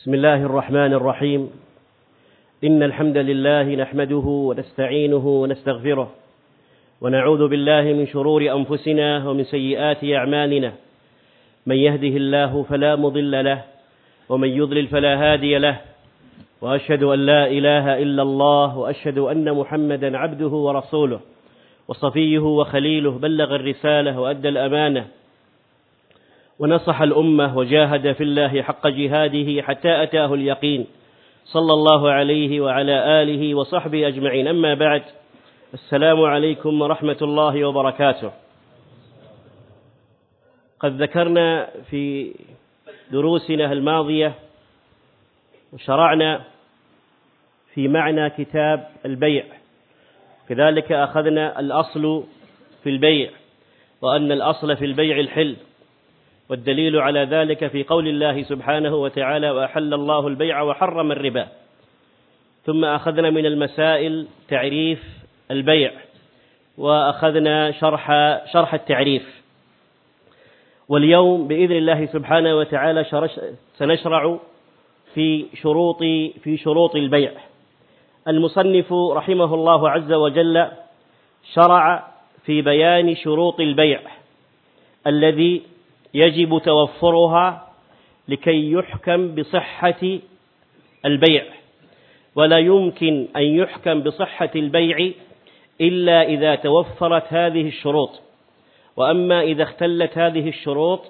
بسم الله الرحمن الرحيم. إن الحمد لله نحمده ونستعينه ونستغفره ونعوذ بالله من شرور أنفسنا ومن سيئات أعمالنا. من يهده الله فلا مضل له ومن يضلل فلا هادي له. وأشهد أن لا إله إلا الله وأشهد أن محمدا عبده ورسوله وصفيه وخليله بلغ الرسالة وأدى الأمانة. ونصح الأمة وجاهد في الله حق جهاده حتى أتاه اليقين. صلى الله عليه وعلى آله وصحبه أجمعين. أما بعد السلام عليكم ورحمة الله وبركاته. قد ذكرنا في دروسنا الماضية وشرعنا في معنى كتاب البيع. كذلك أخذنا الأصل في البيع وأن الأصل في البيع الحل والدليل على ذلك في قول الله سبحانه وتعالى وأحل الله البيع وحرم الربا. ثم أخذنا من المسائل تعريف البيع وأخذنا شرح شرح التعريف. واليوم بإذن الله سبحانه وتعالى سنشرع في شروط في شروط البيع. المصنف رحمه الله عز وجل شرع في بيان شروط البيع الذي يجب توفرها لكي يحكم بصحة البيع. ولا يمكن أن يحكم بصحة البيع إلا إذا توفرت هذه الشروط. وأما إذا اختلت هذه الشروط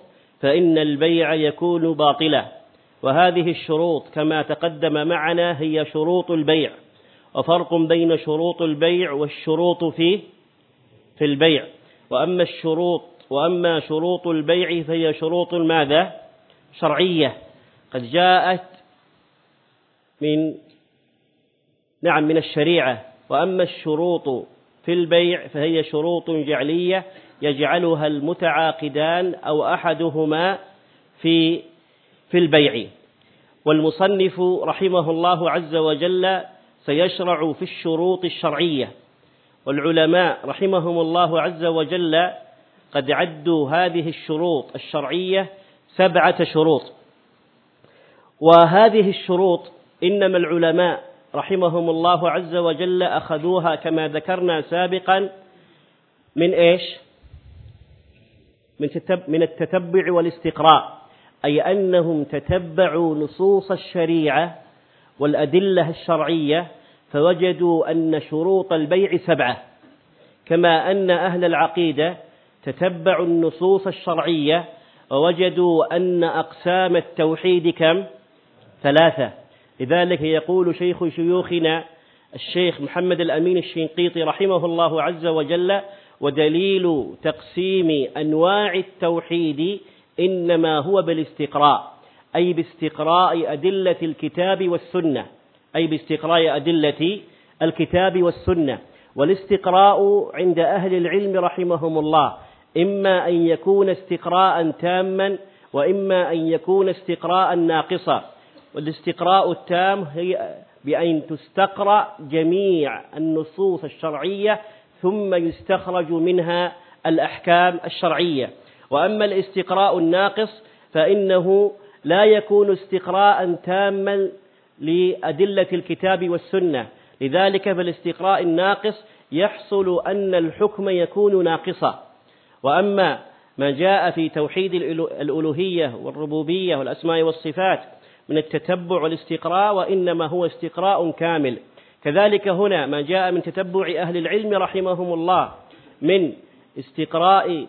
فإن البيع يكون باطلا. وهذه الشروط كما تقدم معنا هي شروط البيع. وفرق بين شروط البيع والشروط في في البيع. وأما الشروط وأما شروط البيع فهي شروط ماذا؟ شرعية. قد جاءت من نعم من الشريعة. وأما الشروط في البيع فهي شروط جعلية يجعلها المتعاقدان أو أحدهما في في البيع. والمصنف رحمه الله عز وجل سيشرع في الشروط الشرعية. والعلماء رحمهم الله عز وجل قد عدوا هذه الشروط الشرعية سبعة شروط. وهذه الشروط إنما العلماء رحمهم الله عز وجل أخذوها كما ذكرنا سابقا من إيش؟ من التتبع والاستقراء أي أنهم تتبعوا نصوص الشريعة والأدلة الشرعية فوجدوا أن شروط البيع سبعة كما أن أهل العقيدة تتبعوا النصوص الشرعية ووجدوا أن أقسام التوحيد كم؟ ثلاثة. لذلك يقول شيخ شيوخنا الشيخ محمد الأمين الشنقيطي رحمه الله عز وجل ودليل تقسيم أنواع التوحيد إنما هو بالاستقراء أي باستقراء أدلة الكتاب والسنة أي باستقراء أدلة الكتاب والسنة والاستقراء عند أهل العلم رحمهم الله. إما أن يكون استقراء تاما وإما أن يكون استقراء ناقصا. والاستقراء التام هي بأن تستقرأ جميع النصوص الشرعية ثم يستخرج منها الأحكام الشرعية. وأما الاستقراء الناقص فإنه لا يكون استقراء تاما لأدلة الكتاب والسنة. لذلك فالاستقراء الناقص يحصل أن الحكم يكون ناقصا. وأما ما جاء في توحيد الألوهية والربوبية والأسماء والصفات من التتبع والاستقراء وإنما هو استقراء كامل. كذلك هنا ما جاء من تتبع أهل العلم رحمهم الله من استقراء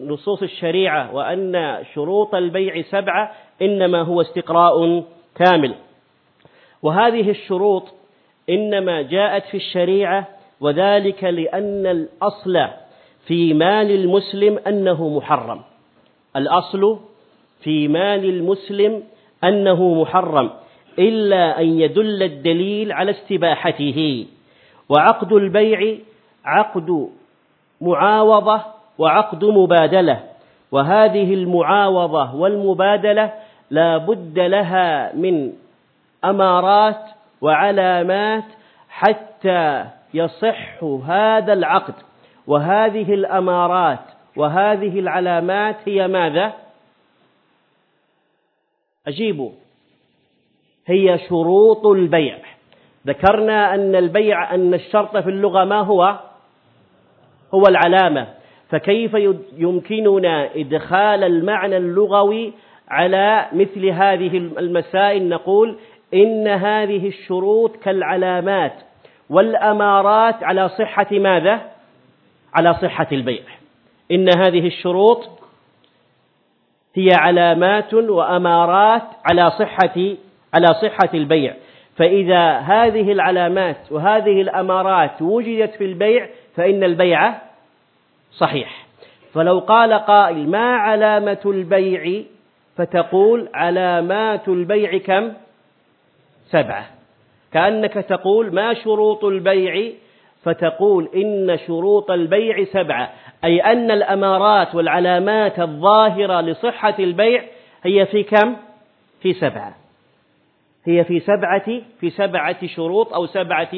نصوص, الشريعة وأن شروط البيع سبعة إنما هو استقراء كامل. وهذه الشروط إنما جاءت في الشريعة وذلك لأن الأصل في مال المسلم أنه محرم. الأصل في مال المسلم أنه محرم إلا أن يدل الدليل على استباحته. وعقد البيع عقد معاوضة وعقد مبادلة. وهذه المعاوضة والمبادلة لا بد لها من أمارات وعلامات حتى يصح هذا العقد. وهذه الأمارات وهذه العلامات هي ماذا؟ أجيبوا. هي شروط البيع. ذكرنا أن البيع أن الشرط في اللغة ما هو؟ هو العلامة. فكيف يمكننا إدخال المعنى اللغوي على مثل هذه المسائل؟ نقول إن هذه الشروط كالعلامات والأمارات على صحة ماذا؟ على صحة البيع. إن هذه الشروط هي علامات وأمارات على صحة على صحة البيع. فإذا هذه العلامات وهذه الأمارات وجدت في البيع فإن البيع صحيح. فلو قال قائل ما علامة البيع؟ فتقول علامات البيع كم؟ سبعة. كأنك تقول ما شروط البيع؟ فتقول إن شروط البيع سبعة أي أن الأمارات والعلامات الظاهرة لصحة البيع هي في كم؟ في سبعة هي في سبعة في سبعة شروط أو سبعة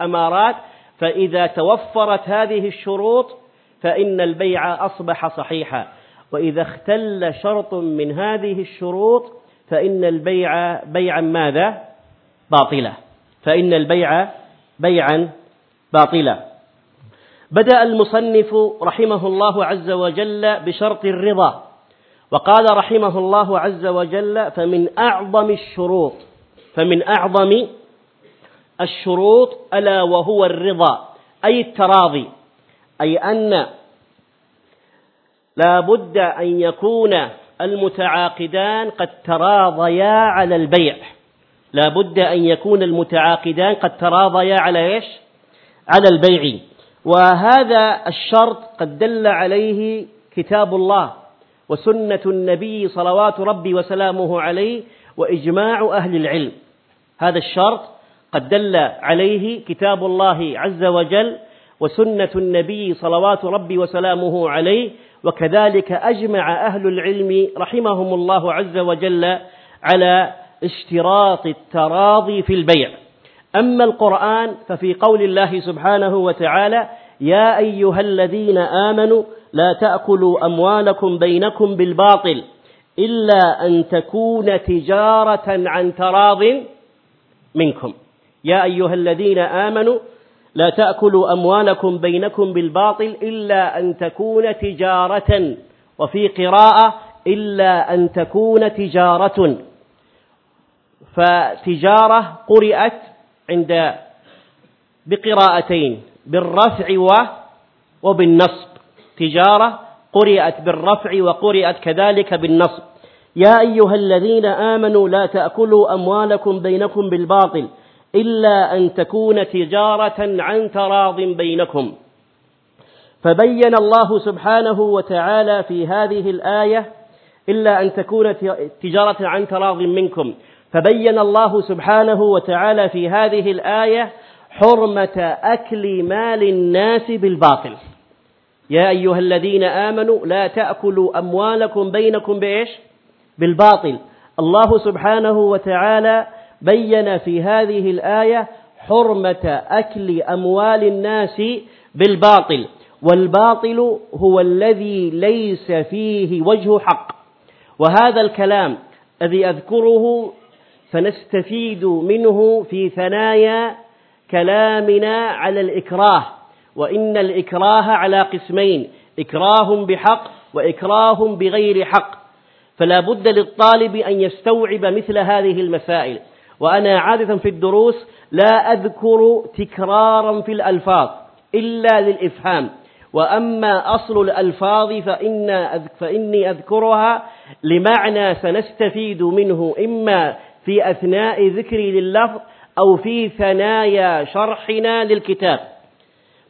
أمارات فإذا توفرت هذه الشروط فإن البيع أصبح صحيحا وإذا اختل شرط من هذه الشروط فإن البيع بيعا ماذا؟ باطلا فإن البيع بيعا باطلا. بدأ المصنف رحمه الله عز وجل بشرط الرضا وقال رحمه الله عز وجل فمن أعظم الشروط فمن أعظم الشروط ألا وهو الرضا أي التراضي أي أن لا بد أن يكون المتعاقدان قد تراضيا على البيع لا بد أن يكون المتعاقدان قد تراضيا على إيش؟ على البيع. وهذا الشرط قد دل عليه كتاب الله وسنة النبي صلوات ربي وسلامه عليه وإجماع أهل العلم. هذا الشرط قد دل عليه كتاب الله عز وجل وسنة النبي صلوات ربي وسلامه عليه وكذلك أجمع أهل العلم رحمهم الله عز وجل على اشتراط التراضي في البيع. أما القرآن ففي قول الله سبحانه وتعالى يا أيها الذين آمنوا لا تأكلوا أموالكم بينكم بالباطل إلا أن تكون تجارة عن تراض منكم. يا أيها الذين آمنوا لا تأكلوا أموالكم بينكم بالباطل إلا أن تكون تجارة وفي قراءة إلا أن تكون تجارة. فتجارة قرئت عند بقراءتين بالرفع وبالنصب. تجارة قرئت بالرفع وقرئت كذلك بالنصب. يا أيها الذين آمنوا لا تأكلوا أموالكم بينكم بالباطل إلا أن تكون تجارة عن تراض بينكم. فبين الله سبحانه وتعالى في هذه الآية إلا أن تكون تجارة عن تراض منكم. فبين الله سبحانه وتعالى في هذه الآية حرمة أكل مال الناس بالباطل. يا أيها الذين آمنوا لا تأكلوا أموالكم بينكم بإيش؟ بالباطل. الله سبحانه وتعالى بين في هذه الآية حرمة أكل أموال الناس بالباطل. والباطل هو الذي ليس فيه وجه حق. وهذا الكلام الذي أذكره فنستفيد منه في ثنايا كلامنا على الإكراه وإن الإكراه على قسمين إكراه بحق وإكراه بغير حق. فلا بد للطالب أن يستوعب مثل هذه المسائل. وأنا عادة في الدروس لا أذكر تكرارا في الألفاظ إلا للإفهام. وأما أصل الألفاظ فإن فإني أذكرها لمعنى سنستفيد منه إما في أثناء ذكري لللفظ أو في ثنايا شرحنا للكتاب.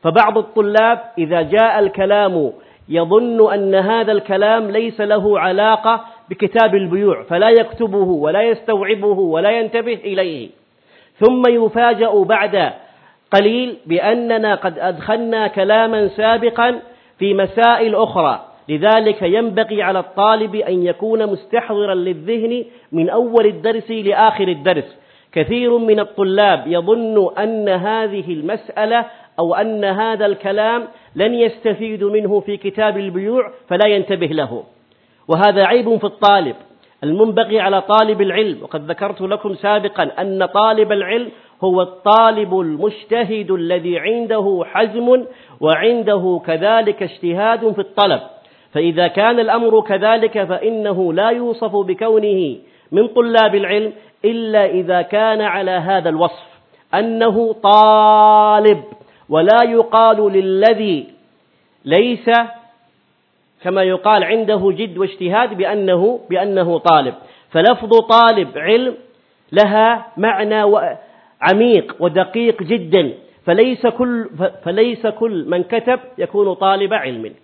فبعض الطلاب إذا جاء الكلام يظن أن هذا الكلام ليس له علاقة بكتاب البيوع فلا يكتبه ولا يستوعبه ولا ينتبه إليه. ثم يفاجأ بعد قليل بأننا قد أدخلنا كلاما سابقا في مسائل أخرى. لذلك ينبغي على الطالب أن يكون مستحضرا للذهن من أول الدرس لآخر الدرس. كثير من الطلاب يظن أن هذه المسألة أو أن هذا الكلام لن يستفيد منه في كتاب البيوع فلا ينتبه له. وهذا عيب في الطالب. المنبغي على طالب العلم وقد ذكرت لكم سابقا أن طالب العلم هو الطالب المجتهد الذي عنده حزم وعنده كذلك اجتهاد في الطلب. فإذا كان الأمر كذلك فإنه لا يوصف بكونه من طلاب العلم إلا إذا كان على هذا الوصف أنه طالب ولا يقال للذي ليس كما يقال عنده جد واجتهاد بأنه بأنه طالب. فلفظ طالب علم لها معنى عميق ودقيق جدا فليس كل فليس كل من كتب يكون طالب علم.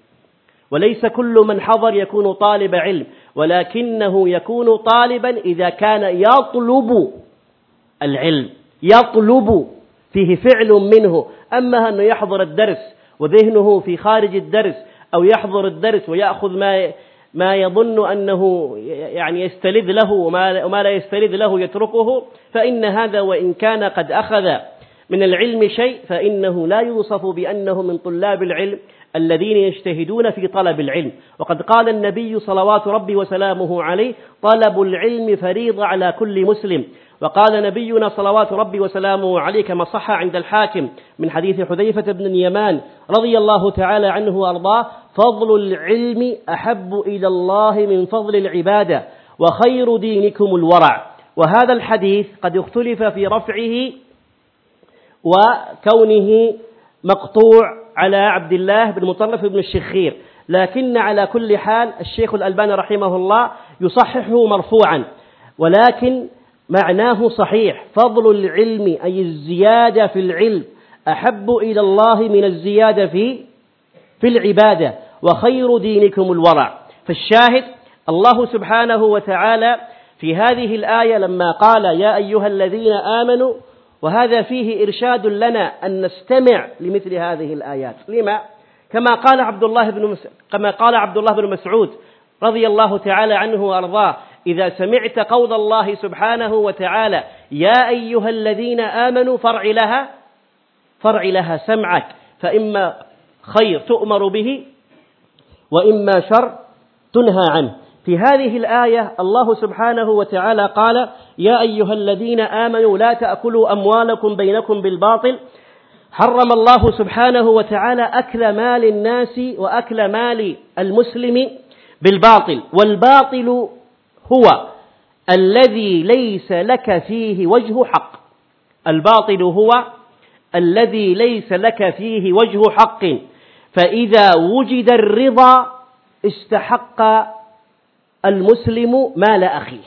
وليس كل من حضر يكون طالب علم ولكنه يكون طالبا إذا كان يطلب العلم يطلب فيه فعل منه. أما أنه يحضر الدرس وذهنه في خارج الدرس أو يحضر الدرس ويأخذ ما ما يظن أنه يعني يستلذ له وما, لا يستلذ له يتركه فإن هذا وإن كان قد أخذ من العلم شيء فإنه لا يوصف بأنه من طلاب العلم الذين يجتهدون في طلب العلم. وقد قال النبي صلوات ربي وسلامه عليه طلب العلم فريضة على كل مسلم. وقال نبينا صلوات ربي وسلامه عليه كما صح عند الحاكم من حديث حذيفة بن اليمان رضي الله تعالى عنه وأرضاه فضل العلم أحب إلى الله من فضل العبادة وخير دينكم الورع. وهذا الحديث قد اختلف في رفعه وكونه مقطوع على عبد الله بن مطرف بن الشخير. لكن على كل حال الشيخ الألباني رحمه الله يصححه مرفوعا. ولكن معناه صحيح. فضل العلم أي الزيادة في العلم أحب إلى الله من الزيادة في في العبادة. وخير دينكم الورع. فالشاهد الله سبحانه وتعالى في هذه الآية لما قال يا أيها الذين آمنوا وهذا فيه إرشاد لنا أن نستمع لمثل هذه الآيات. لما؟ كما قال عبد الله بن مس... كما قال عبد الله بن مسعود رضي الله تعالى عنه وأرضاه إذا سمعت قول الله سبحانه وتعالى يا أيها الذين آمنوا فرع لها فرع لها سمعك فإما خير تؤمر به وإما شر تنهى عنه في هذه الآية الله سبحانه وتعالى قال يا أيها الذين آمنوا لا تأكلوا أموالكم بينكم بالباطل حرم الله سبحانه وتعالى أكل مال الناس وأكل مال المسلم بالباطل والباطل هو الذي ليس لك فيه وجه حق الباطل هو الذي ليس لك فيه وجه حق فإذا وجد الرضا استحق المسلم مال أخيه.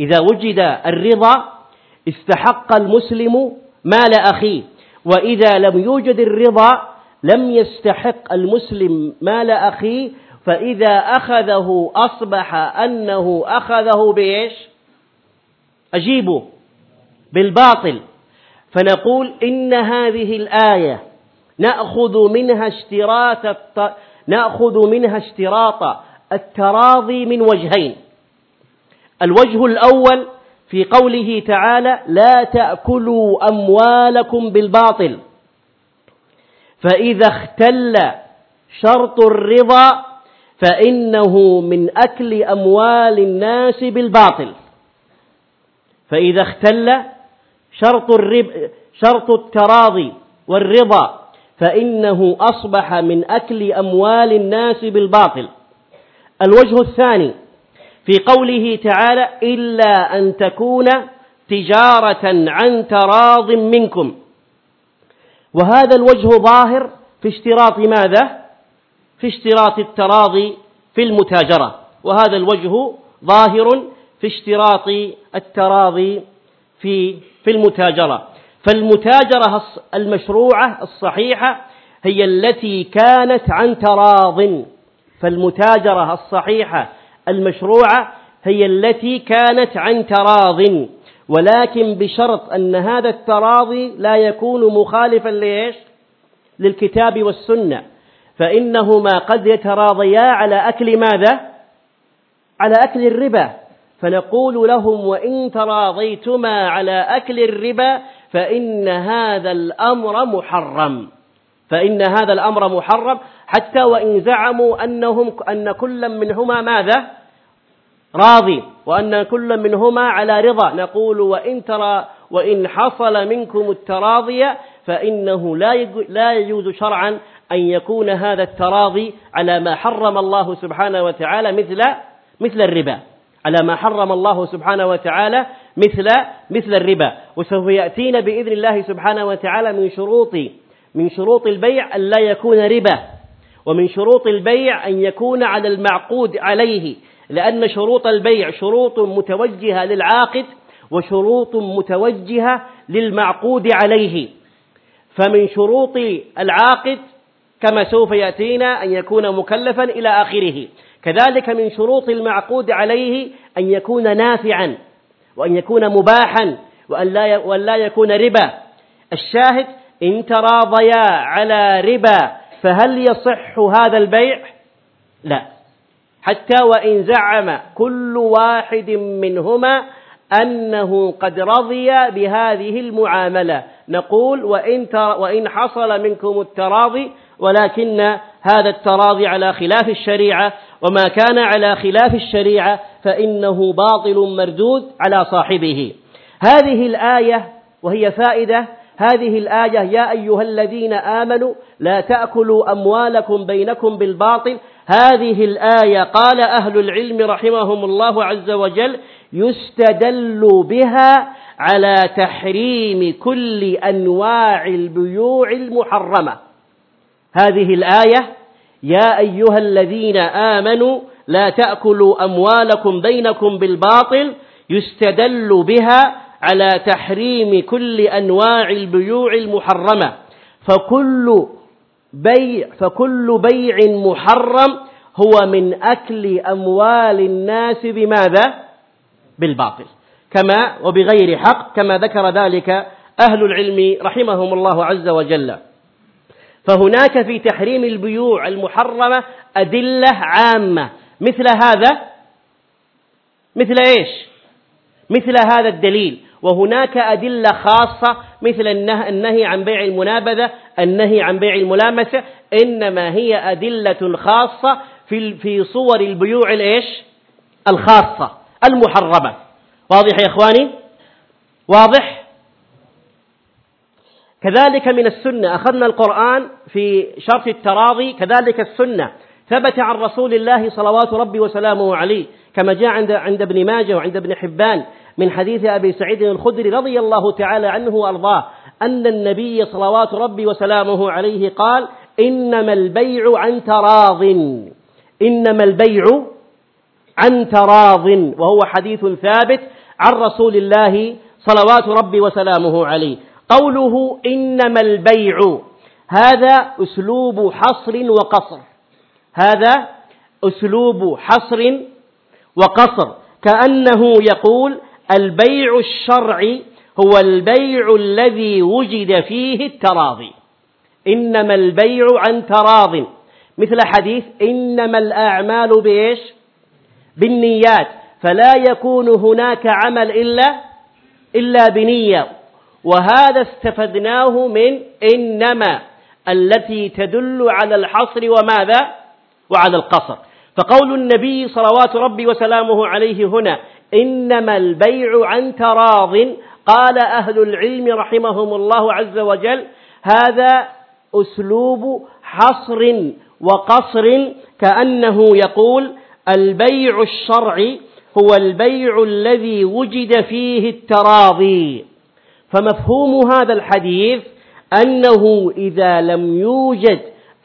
إذا وجد الرضا استحق المسلم مال أخيه. وإذا لم يوجد الرضا لم يستحق المسلم مال أخيه. فإذا أخذه أصبح أنه أخذه بإيش؟ أجيبه بالباطل. فنقول إن هذه الآية نأخذ منها اشتراط نأخذ منها اشتراط التراضي من وجهين. الوجه الأول في قوله تعالى لا تأكلوا أموالكم بالباطل فإذا اختل شرط الرضا فإنه من أكل أموال الناس بالباطل. فإذا اختل شرط الرب شرط التراضي والرضا فإنه أصبح من أكل أموال الناس بالباطل. الوجه الثاني في قوله تعالى إلا أن تكون تجارة عن تراض منكم. وهذا الوجه ظاهر في اشتراط ماذا؟ في اشتراط التراضي في المتاجرة. وهذا الوجه ظاهر في اشتراط التراضي في في المتاجرة. فالمتاجرة المشروعة الصحيحة هي التي كانت عن تراض. فالمتاجرة الصحيحة المشروعة هي التي كانت عن تراض ولكن بشرط أن هذا التراضي لا يكون مخالفا ليش للكتاب والسنة. فإنهما قد يتراضيا على أكل ماذا؟ على أكل الربا. فنقول لهم وإن تراضيتما على أكل الربا فإن هذا الأمر محرم. فإن هذا الأمر محرم حتى وإن زعموا أنهم أن كل منهما ماذا؟ راضي وأن كل منهما على رضا. نقول وإن ترى وإن حصل منكم التراضي فإنه لا لا يجوز شرعا أن يكون هذا التراضي على ما حرم الله سبحانه وتعالى مثل مثل الربا. على ما حرم الله سبحانه وتعالى مثل مثل الربا. وسوف يأتينا بإذن الله سبحانه وتعالى من شروط من شروط البيع أن لا يكون ربا. ومن شروط البيع أن يكون على المعقود عليه لأن شروط البيع شروط متوجهة للعاقد وشروط متوجهة للمعقود عليه. فمن شروط العاقد كما سوف يأتينا أن يكون مكلفا إلى آخره. كذلك من شروط المعقود عليه أن يكون نافعا وأن يكون مباحا وأن لا وأن لا يكون ربا. الشاهد إن تراضيا على ربا فهل يصح هذا البيع؟ لا. حتى وإن زعم كل واحد منهما أنه قد رضي بهذه المعاملة. نقول وإن, وإن حصل منكم التراضي ولكن هذا التراضي على خلاف الشريعة وما كان على خلاف الشريعة فإنه باطل مردود على صاحبه. هذه الآية وهي فائدة هذه الآية يا أيها الذين آمنوا لا تأكلوا أموالكم بينكم بالباطل. هذه الآية قال أهل العلم رحمهم الله عز وجل يستدل بها على تحريم كل أنواع البيوع المحرمة. هذه الآية يا أيها الذين آمنوا لا تأكلوا أموالكم بينكم بالباطل. يستدل بها على تحريم كل أنواع البيوع المحرمة. فكل بيع فكل بيع محرم هو من أكل أموال الناس بماذا؟ بالباطل. كما وبغير حق كما ذكر ذلك أهل العلم رحمهم الله عز وجل. فهناك في تحريم البيوع المحرمة أدلة عامة. مثل هذا؟ مثل إيش؟ مثل هذا الدليل. وهناك أدلة خاصة مثل النهي عن بيع المنابذة النهي عن بيع الملامسة إنما هي أدلة خاصة في في صور البيوع الإيش؟ الخاصة المحرمة. واضح يا إخواني؟ واضح؟ كذلك من السنة أخذنا القرآن في شرط التراضي كذلك السنة. ثبت عن رسول الله صلوات ربي وسلامه عليه كما جاء عند عند ابن ماجه وعند ابن حبان. من حديث أبي سعيد الخدري رضي الله تعالى عنه وأرضاه أن النبي صلوات ربي وسلامه عليه قال إنما البيع عن تراض. إنما البيع عن تراض. وهو حديث ثابت عن رسول الله صلوات ربي وسلامه عليه. قوله إنما البيع هذا أسلوب حصر وقصر. هذا أسلوب حصر وقصر. كأنه يقول البيع الشرعي هو البيع الذي وجد فيه التراضي. إنما البيع عن تراض. مثل حديث إنما الأعمال بإيش؟ بالنيات. فلا يكون هناك عمل إلا إلا بنية. وهذا استفدناه من إنما التي تدل على الحصر وماذا؟ وعلى القصر. فقول النبي صلوات ربي وسلامه عليه هنا إنما البيع عن تراض. قال أهل العلم رحمهم الله عز وجل هذا أسلوب حصر وقصر كأنه يقول البيع الشرعي هو البيع الذي وجد فيه التراضي. فمفهوم هذا الحديث أنه إذا لم يوجد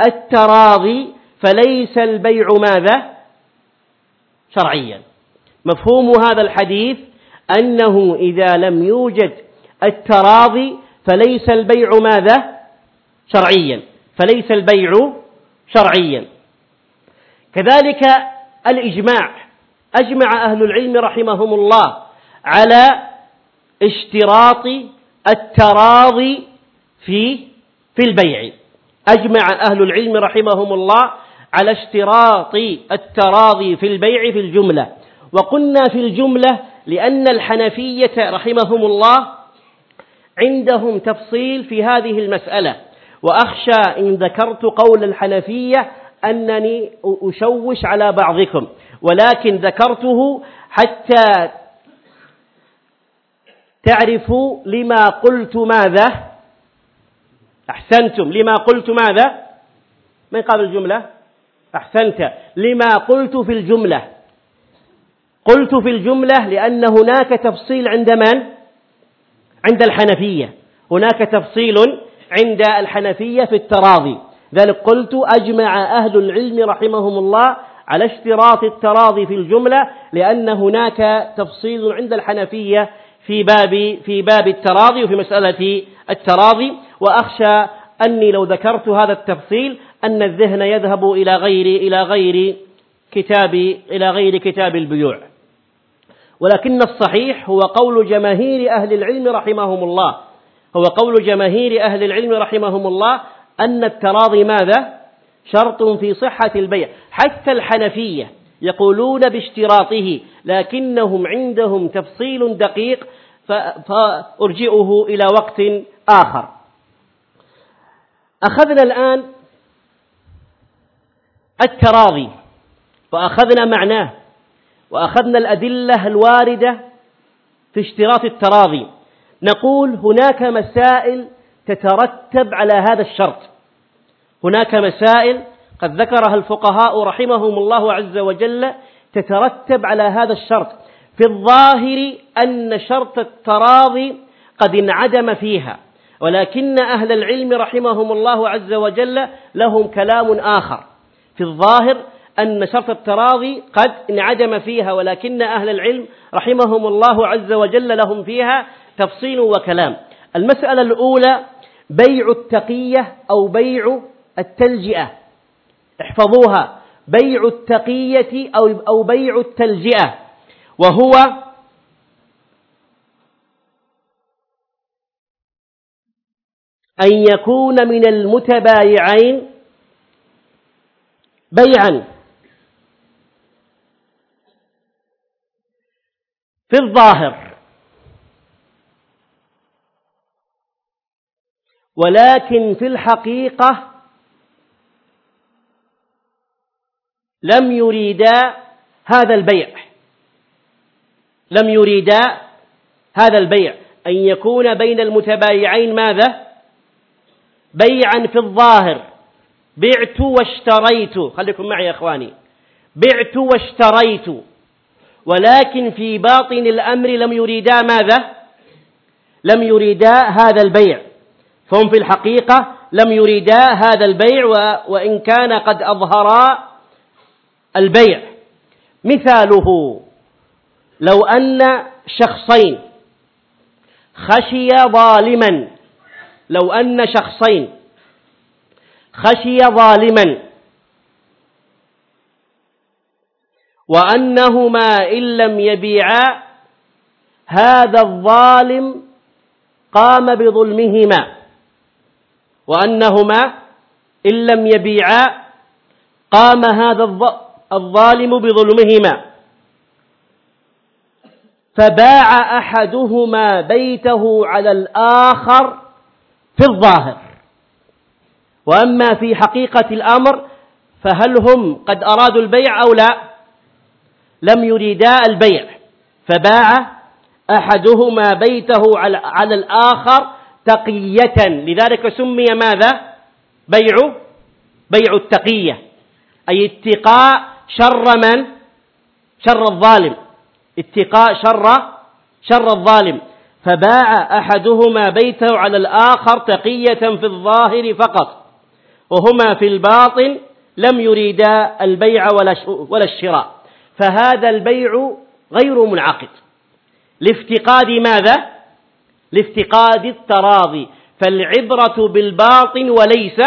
التراضي فليس البيع ماذا؟ شرعيا. مفهوم هذا الحديث أنه إذا لم يوجد التراضي فليس البيع ماذا؟ شرعيا. فليس البيع شرعيا. كذلك الإجماع. أجمع أهل العلم رحمهم الله على اشتراط التراضي في في البيع. أجمع أهل العلم رحمهم الله على اشتراط التراضي في البيع في الجملة. وقلنا في الجملة لأن الحنفية رحمهم الله عندهم تفصيل في هذه المسألة. وأخشى إن ذكرت قول الحنفية أنني أشوش على بعضكم ولكن ذكرته حتى تعرفوا لما قلت ماذا؟ أحسنتم. لما قلت ماذا؟ من قبل الجملة؟ أحسنت. لما قلت في الجملة. قلت في الجملة لأن هناك تفصيل عند من؟ عند الحنفية. هناك تفصيل عند الحنفية في التراضي. ذلك قلت أجمع أهل العلم رحمهم الله على اشتراط التراضي في الجملة لأن هناك تفصيل عند الحنفية في باب في باب التراضي وفي مسألة التراضي. وأخشى أني لو ذكرت هذا التفصيل أن الذهن يذهب إلى غير إلى غير كتاب إلى غير كتاب البيوع. ولكن الصحيح هو قول جماهير أهل العلم رحمهم الله. هو قول جماهير أهل العلم رحمهم الله أن التراضي ماذا؟ شرط في صحة البيع. حتى الحنفية يقولون باشتراطه لكنهم عندهم تفصيل دقيق فأرجئه إلى وقت آخر. أخذنا الآن التراضي وأخذنا معناه. وأخذنا الأدلة الواردة في اشتراط التراضي نقول هناك مسائل تترتب على هذا الشرط. هناك مسائل قد ذكرها الفقهاء رحمهم الله عز وجل تترتب على هذا الشرط. في الظاهر أن شرط التراضي قد انعدم فيها ولكن أهل العلم رحمهم الله عز وجل لهم كلام آخر. في الظاهر أن شرط التراضي قد انعدم فيها ولكن أهل العلم رحمهم الله عز وجل لهم فيها تفصيل وكلام. المسألة الأولى بيع التقية أو بيع التلجئة. احفظوها. بيع التقية أو أو بيع التلجئة. وهو أن يكون من المتبايعين بيعا. في الظاهر. ولكن في الحقيقة لم يريدا هذا البيع. لم يريدا هذا البيع. أن يكون بين المتبايعين ماذا؟ بيعا في الظاهر. بعت واشتريت. خليكم معي يا إخواني. بعت واشتريت. ولكن في باطن الأمر لم يريدا ماذا؟ لم يريدا هذا البيع. فهم في الحقيقة لم يريدا هذا البيع وإن كان قد اظهرا البيع. مثاله لو أن شخصين خشي ظالما لو أن شخصين خشي ظالما وأنهما إن لم يبيعا هذا الظالم قام بظلمهما. وأنهما إن لم يبيعا قام هذا الظالم بظلمهما. فباع أحدهما بيته على الآخر في الظاهر. وأما في حقيقة الأمر فهل هم قد أرادوا البيع أو لا؟ لم يريدا البيع فباع أحدهما بيته على الآخر تقية. لذلك سمي ماذا؟ بيع بيع التقية أي اتقاء شر من؟ شر الظالم. اتقاء شر شر الظالم. فباع أحدهما بيته على الآخر تقية في الظاهر فقط وهما في الباطن لم يريدا البيع ولا الشراء. فهذا البيع غير منعقد. لافتقاد ماذا؟ لافتقاد التراضي. فالعبرة بالباطن وليس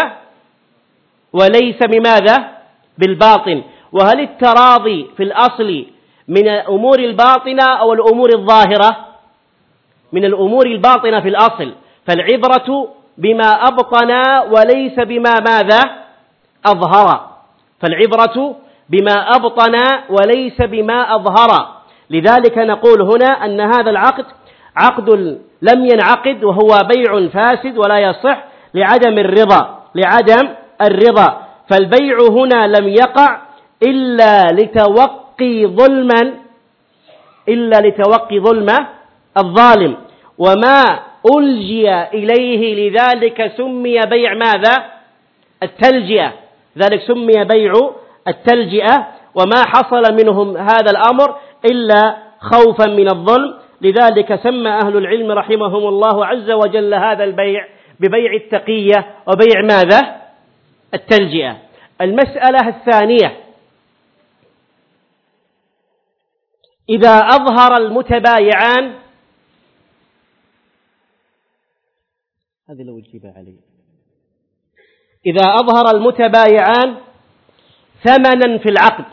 وليس بماذا؟ بالباطن. وهل التراضي في الأصل من الأمور الباطنة أو الأمور الظاهرة؟ من الأمور الباطنة في الأصل. فالعبرة بما أبطن وليس بما ماذا؟ أظهر. فالعبرة بما أبطن وليس بما أظهر. لذلك نقول هنا أن هذا العقد عقد لم ينعقد وهو بيع فاسد ولا يصح لعدم الرضا لعدم الرضا. فالبيع هنا لم يقع إلا لتوقف يتوقي ظلما إلا لتوقي ظلم الظالم. وما ألجي إليه لذلك سمي بيع ماذا؟ التلجئة ذلك سمي بيع التلجئة وما حصل منهم هذا الأمر إلا خوفا من الظلم. لذلك سمى أهل العلم رحمهم الله عز وجل هذا البيع ببيع التقية وبيع ماذا؟ التلجئة. المسألة الثانية إذا أظهر المتبايعان هذه لو تجيبها علي. إذا أظهر المتبايعان ثمنا في العقد.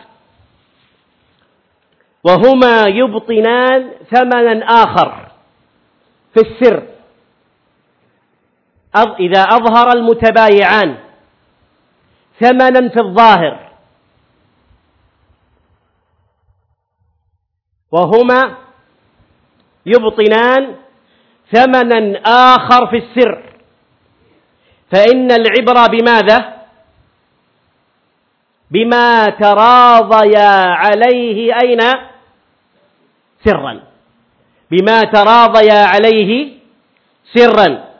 وهما يبطنان ثمنا آخر في السر. إذا أظهر المتبايعان ثمنا في الظاهر. وهما يبطنان ثمنا آخر في السر. فإن العبرة بماذا؟ بما تراضيا عليه أين؟ سرا. بما تراضيا عليه سرا.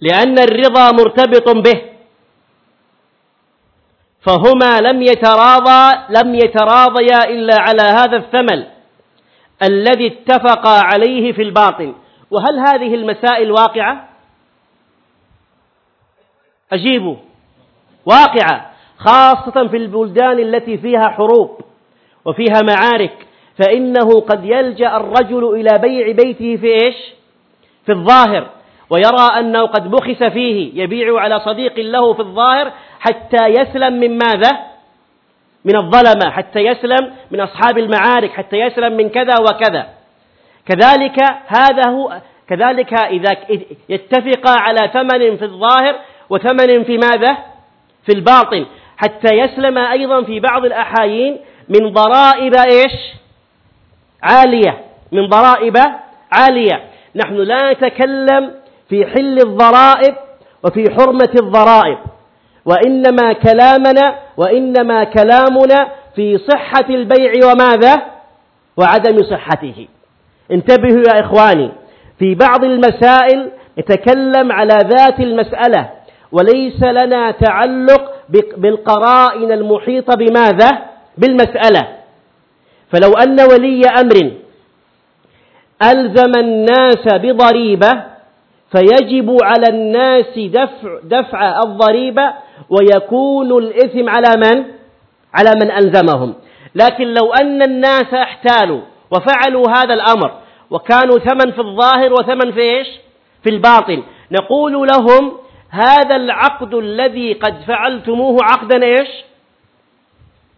لأن الرضا مرتبط به. فهما لم يتراضى لم يتراضيا إلا على هذا الثمن الذي اتفقا عليه في الباطن. وهل هذه المسائل واقعة؟ أجيبوا. واقعة خاصة في البلدان التي فيها حروب وفيها معارك فإنه قد يلجأ الرجل إلى بيع بيته في إيش؟ في الظاهر ويرى أنه قد بخس فيه يبيع على صديق له في الظاهر حتى يسلم من ماذا؟ من الظلمة حتى يسلم من أصحاب المعارك حتى يسلم من كذا وكذا. كذلك هذا هو كذلك إذا يتفق على ثمن في الظاهر وثمن في ماذا؟ في الباطن حتى يسلم أيضا في بعض الأحايين من ضرائب إيش؟ عالية من ضرائب عالية. نحن لا نتكلم في حل الضرائب وفي حرمة الضرائب وإنما كلامنا وإنما كلامنا في صحة البيع وماذا؟ وعدم صحته. انتبهوا يا إخواني. في بعض المسائل نتكلم على ذات المسألة وليس لنا تعلق بالقرائن المحيطة بماذا؟ بالمسألة. فلو أن ولي أمر ألزم الناس بضريبة فيجب على الناس دفع دفع الضريبة ويكون الإثم على من؟ على من ألزمهم. لكن لو أن الناس احتالوا وفعلوا هذا الأمر. وكانوا ثمن في الظاهر وثمن في إيش؟ في الباطن. نقول لهم هذا العقد الذي قد فعلتموه عقدا إيش؟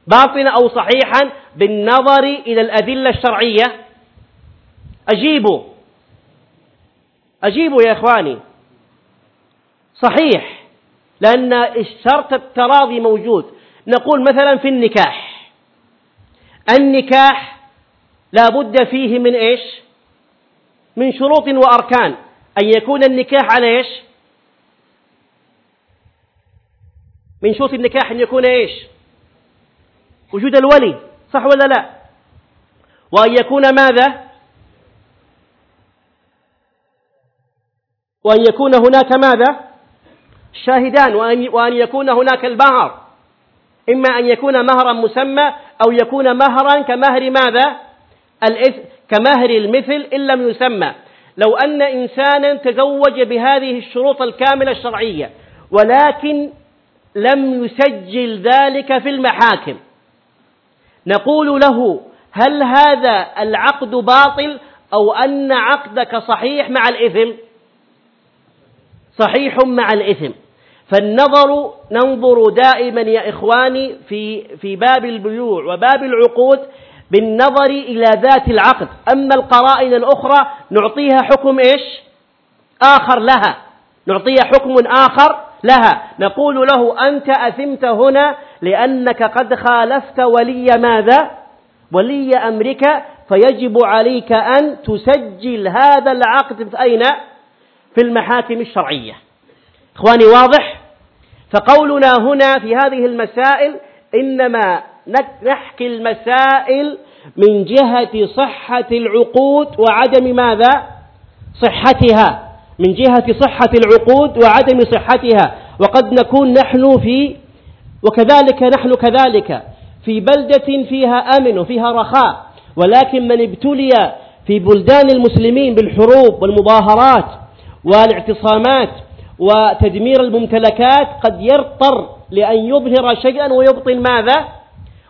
باطنا أو صحيحا بالنظر إلى الأدلة الشرعية. أجيبوا. أجيبوا يا إخواني. صحيح. لأن شرط التراضي موجود. نقول مثلا في النكاح. النكاح لا بد فيه من إيش؟ من شروط وأركان. أن يكون النكاح على إيش؟ من شروط النكاح أن يكون إيش؟ وجود الولي صح ولا لا؟ وأن يكون ماذا؟ وأن يكون هناك ماذا؟ شاهدان. وأن, وأن يكون هناك المهر إما أن يكون مهرا مسمى أو يكون مهرا كمهر ماذا؟ كمهر المثل إن لم يسمى. لو أن إنسانا تزوج بهذه الشروط الكاملة الشرعية ولكن لم يسجل ذلك في المحاكم نقول له هل هذا العقد باطل أو أن عقدك صحيح مع الإثم؟ صحيح مع الإثم. فالنظر ننظر دائما يا إخواني في في باب البيوع وباب العقود بالنظر إلى ذات العقد. أما القرائن الأخرى نعطيها حكم إيش؟ آخر لها. نعطيها حكم آخر لها. نقول له أنت أثمت هنا لأنك قد خالفت ولي ماذا؟ ولي أمرك. فيجب عليك أن تسجل هذا العقد في أين؟ في المحاكم الشرعية. إخواني واضح؟ فقولنا هنا في هذه المسائل إنما نحكي المسائل من جهة صحة العقود وعدم ماذا؟ صحتها. من جهة صحة العقود وعدم صحتها. وقد نكون نحن في وكذلك نحن كذلك في بلدة فيها أمن وفيها رخاء. ولكن من ابتلي في بلدان المسلمين بالحروب والمظاهرات والاعتصامات وتدمير الممتلكات قد يضطر لأن يظهر شيئا ويبطن ماذا؟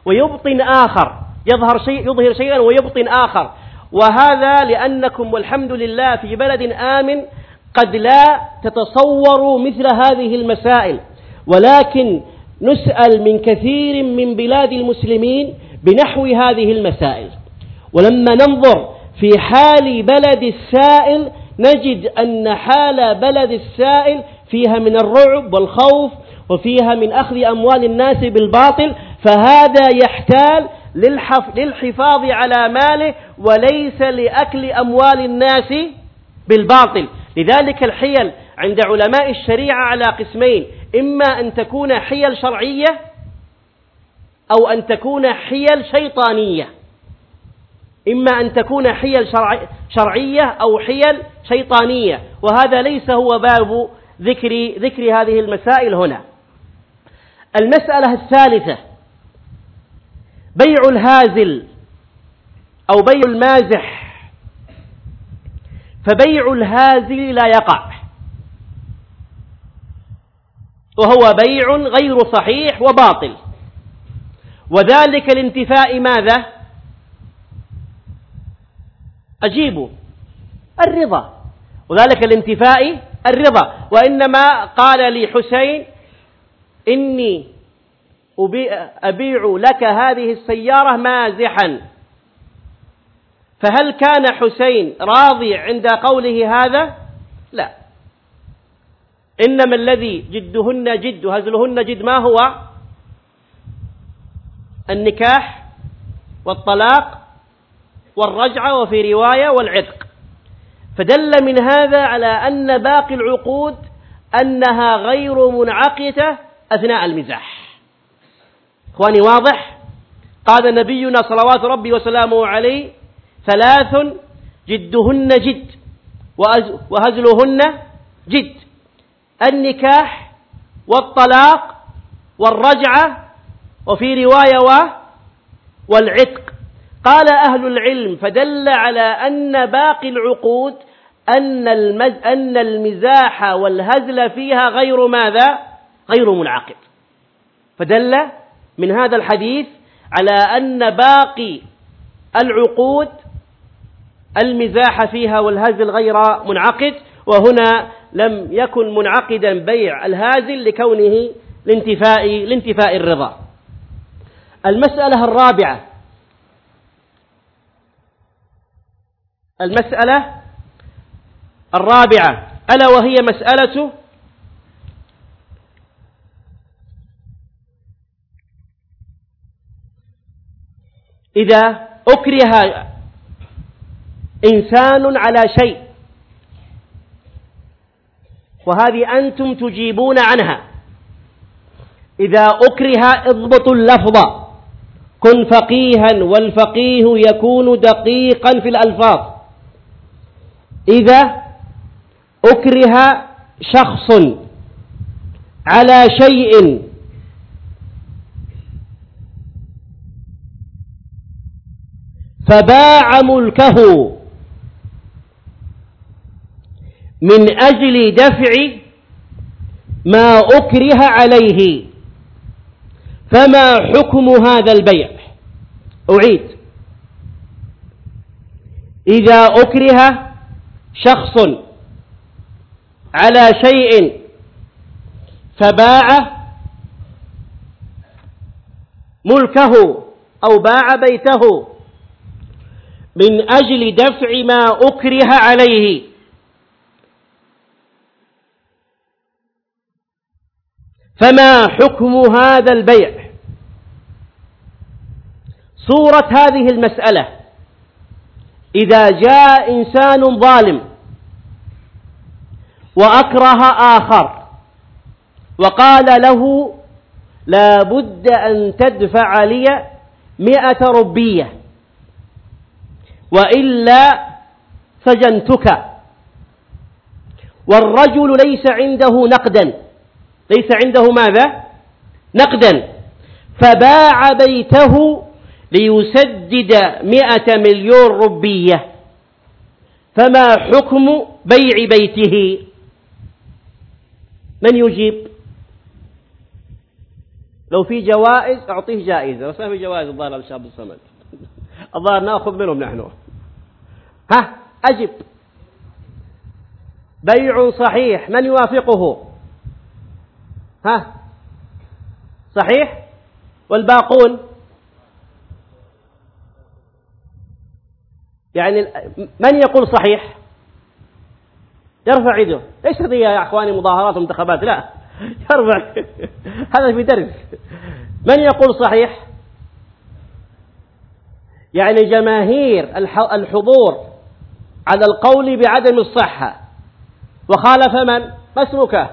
ويبطن آخر. يظهر شيء يظهر شيئا ويبطن آخر. وهذا لأنكم والحمد لله في بلد آمن قد لا تتصوروا مثل هذه المسائل. ولكن نسأل من كثير من بلاد المسلمين بنحو هذه المسائل. ولما ننظر في حال بلد السائل نجد أن حال بلد السائل فيها من الرعب والخوف وفيها من أخذ أموال الناس بالباطل فهذا يحتال للحفاظ على ماله وليس لأكل أموال الناس بالباطل. لذلك الحيل عند علماء الشريعة على قسمين إما أن تكون حيل شرعية أو أن تكون حيل شيطانية. إما أن تكون حيل شرعية أو حيل شيطانية. وهذا ليس هو باب ذكر ذكر هذه المسائل هنا. المسألة الثالثة بيع الهازل أو بيع المازح. فبيع الهازل لا يقع. وهو بيع غير صحيح وباطل. وذلك لانتفاء ماذا؟ أجيبوا الرضا. وذلك لانتفاء الرضا. وإنما قال لي حسين إني أبيع لك هذه السيارة مازحا. فهل كان حسين راضي عند قوله هذا؟ لا. إنما الذي جدهن جد وهزلهن جد ما هو؟ النكاح والطلاق والرجعة وفي رواية والعتق. فدل من هذا على أن باقي العقود أنها غير منعقدة أثناء المزاح. إخواني واضح؟ قال نبينا صلوات ربي وسلامه عليه ثلاث جدهن جد وهزلهن جد. النكاح والطلاق والرجعة وفي رواية و والعتق. قال أهل العلم فدل على أن باقي العقود أن المز أن المزاح والهزل فيها غير ماذا؟ غير منعقد. فدل من هذا الحديث على أن باقي العقود المزاح فيها والهزل غير منعقد وهنا لم يكن منعقدا بيع الهازل لكونه لانتفاء لانتفاء الرضا. المسألة الرابعة. المسألة الرابعة. ألا وهي مسألة إذا أكره إنسان على شيء وهذه أنتم تجيبون عنها. إذا أكره اضبطوا اللفظ كن فقيها والفقيه يكون دقيقا في الألفاظ. إذا أكره شخص على شيء فباع ملكه من أجل دفع ما أكره عليه. فما حكم هذا البيع؟ أعيد. إذا أكره شخص على شيء فباع ملكه أو باع بيته من أجل دفع ما أكره عليه. فما حكم هذا البيع؟ صورة هذه المسألة. إذا جاء إنسان ظالم وأكره آخر وقال له لا بد أن تدفع لي مئة ربية وإلا سجنتك. والرجل ليس عنده نقدا. ليس عنده ماذا؟ نقدا. فباع بيته ليسدد مئة مليون ربية فما حكم بيع بيته؟ من يجيب؟ لو في جوائز أعطيه جائزة بس ما في جوائز الظاهر الشاب الصمد. الظاهر ناخذ منهم نحن. ها أجب. بيع صحيح من يوافقه؟ ها صحيح؟ والباقون؟ يعني من يقول صحيح؟ يرفع يده. ليس هذه يا إخواني مظاهرات وانتخابات لا يرفع. هذا في درس. من يقول صحيح؟ يعني جماهير الحضور على القول بعدم الصحة. وخالف من؟ اسمك؟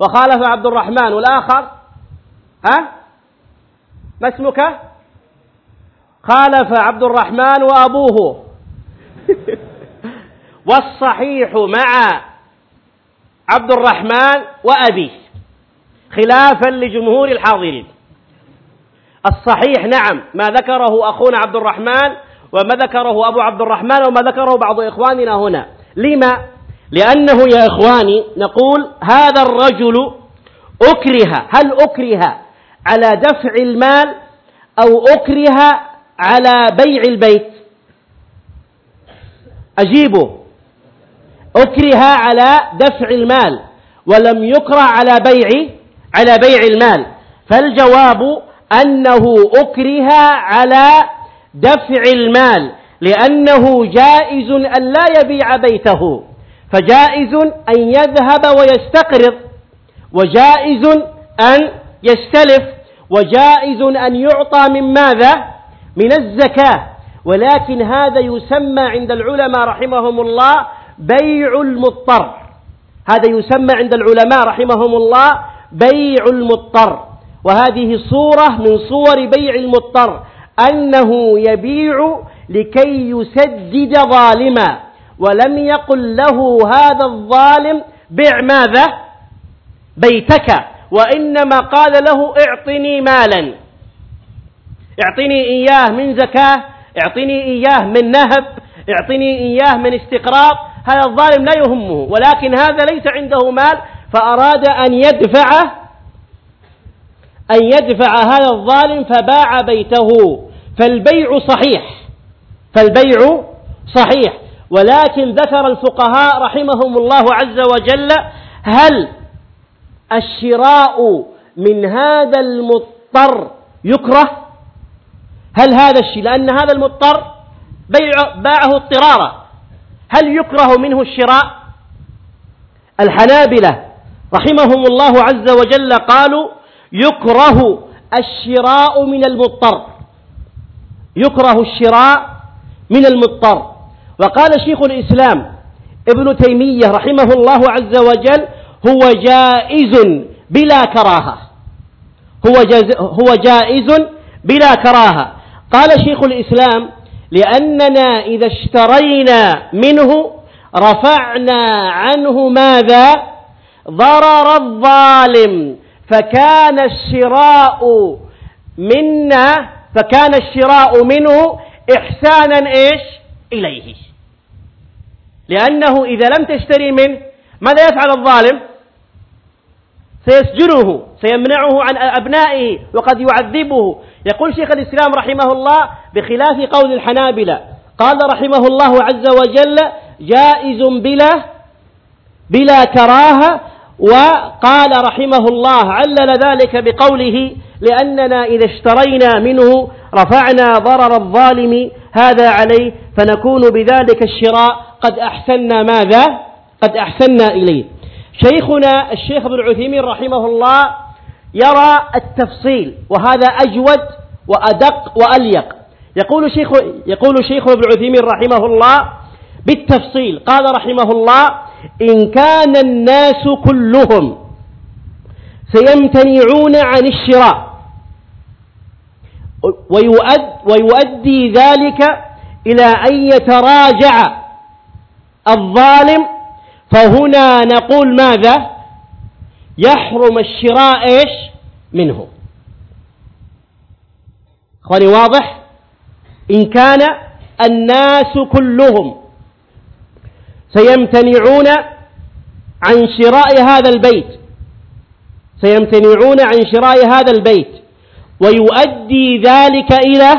وخالف عبد الرحمن والآخر؟ ها؟ ما اسمك؟ خالف عبد الرحمن وأبوه. والصحيح مع عبد الرحمن وأبيه خلافا لجمهور الحاضرين. الصحيح نعم. ما ذكره أخونا عبد الرحمن وما ذكره أبو عبد الرحمن وما ذكره بعض إخواننا هنا. لما؟ لأنه يا إخواني نقول هذا الرجل أكره. هل أكره على دفع المال أو أكره على بيع البيت؟ أجيبه. أكره على دفع المال ولم يكره على بيع على بيع المال. فالجواب أنه أكره على دفع المال لأنه جائز أن لا يبيع بيته فجائز أن يذهب ويستقرض وجائز أن يستلف وجائز أن يعطى من ماذا؟ من الزكاة. ولكن هذا يسمى عند العلماء رحمهم الله بيع المضطر. هذا يسمى عند العلماء رحمهم الله بيع المضطر. وهذه صورة من صور بيع المضطر. أنه يبيع لكي يسدد ظالما ولم يقل له هذا الظالم بع ماذا؟ بيتك. وإنما قال له اعطني مالا. اعطني إياه من زكاة اعطني إياه من نهب اعطني إياه من استقراض. هذا الظالم لا يهمه ولكن هذا ليس عنده مال فأراد أن يدفع أن يدفع هذا الظالم فباع بيته. فالبيع صحيح. فالبيع صحيح. ولكن ذكر الفقهاء رحمهم الله عز وجل هل الشراء من هذا المضطر يكره؟ هل هذا الشيء لأن هذا المضطر بيع باعه اضطرارا. هل يكره منه الشراء؟ الحنابلة رحمهم الله عز وجل قالوا يكره الشراء من المضطر. يكره الشراء من المضطر. وقال شيخ الإسلام ابن تيمية رحمه الله عز وجل هو جائز بلا كراهة. هو, هو جائز بلا كراهة. قال شيخ الإسلام لأننا إذا اشترينا منه رفعنا عنه ماذا؟ ضرر الظالم. فكان الشراء منا فكان الشراء منه إحسانا إيش؟ إليه. لأنه إذا لم تشتري منه ماذا يفعل الظالم؟ سيسجنه سيمنعه عن أبنائه وقد يعذبه. يقول شيخ الإسلام رحمه الله بخلاف قول الحنابلة قال رحمه الله عز وجل جائز بلا بلا كراهة وقال رحمه الله علل ذلك بقوله لأننا إذا اشترينا منه رفعنا ضرر الظالم هذا عليه فنكون بذلك الشراء قد أحسنا ماذا؟ قد أحسنا إليه. شيخنا الشيخ ابن عثيمين رحمه الله يرى التفصيل وهذا أجود وأدق وأليق. يقول شيخ يقول شيخ ابن عثيمين رحمه الله بالتفصيل. قال رحمه الله إن كان الناس كلهم سيمتنعون عن الشراء. ويؤدي ذلك إلى أن يتراجع الظالم. فهنا نقول ماذا؟ يحرم الشراء إيش؟ منه. أخواني واضح؟ إن كان الناس كلهم سيمتنعون عن شراء هذا البيت. سيمتنعون عن شراء هذا البيت. ويؤدي ذلك إلى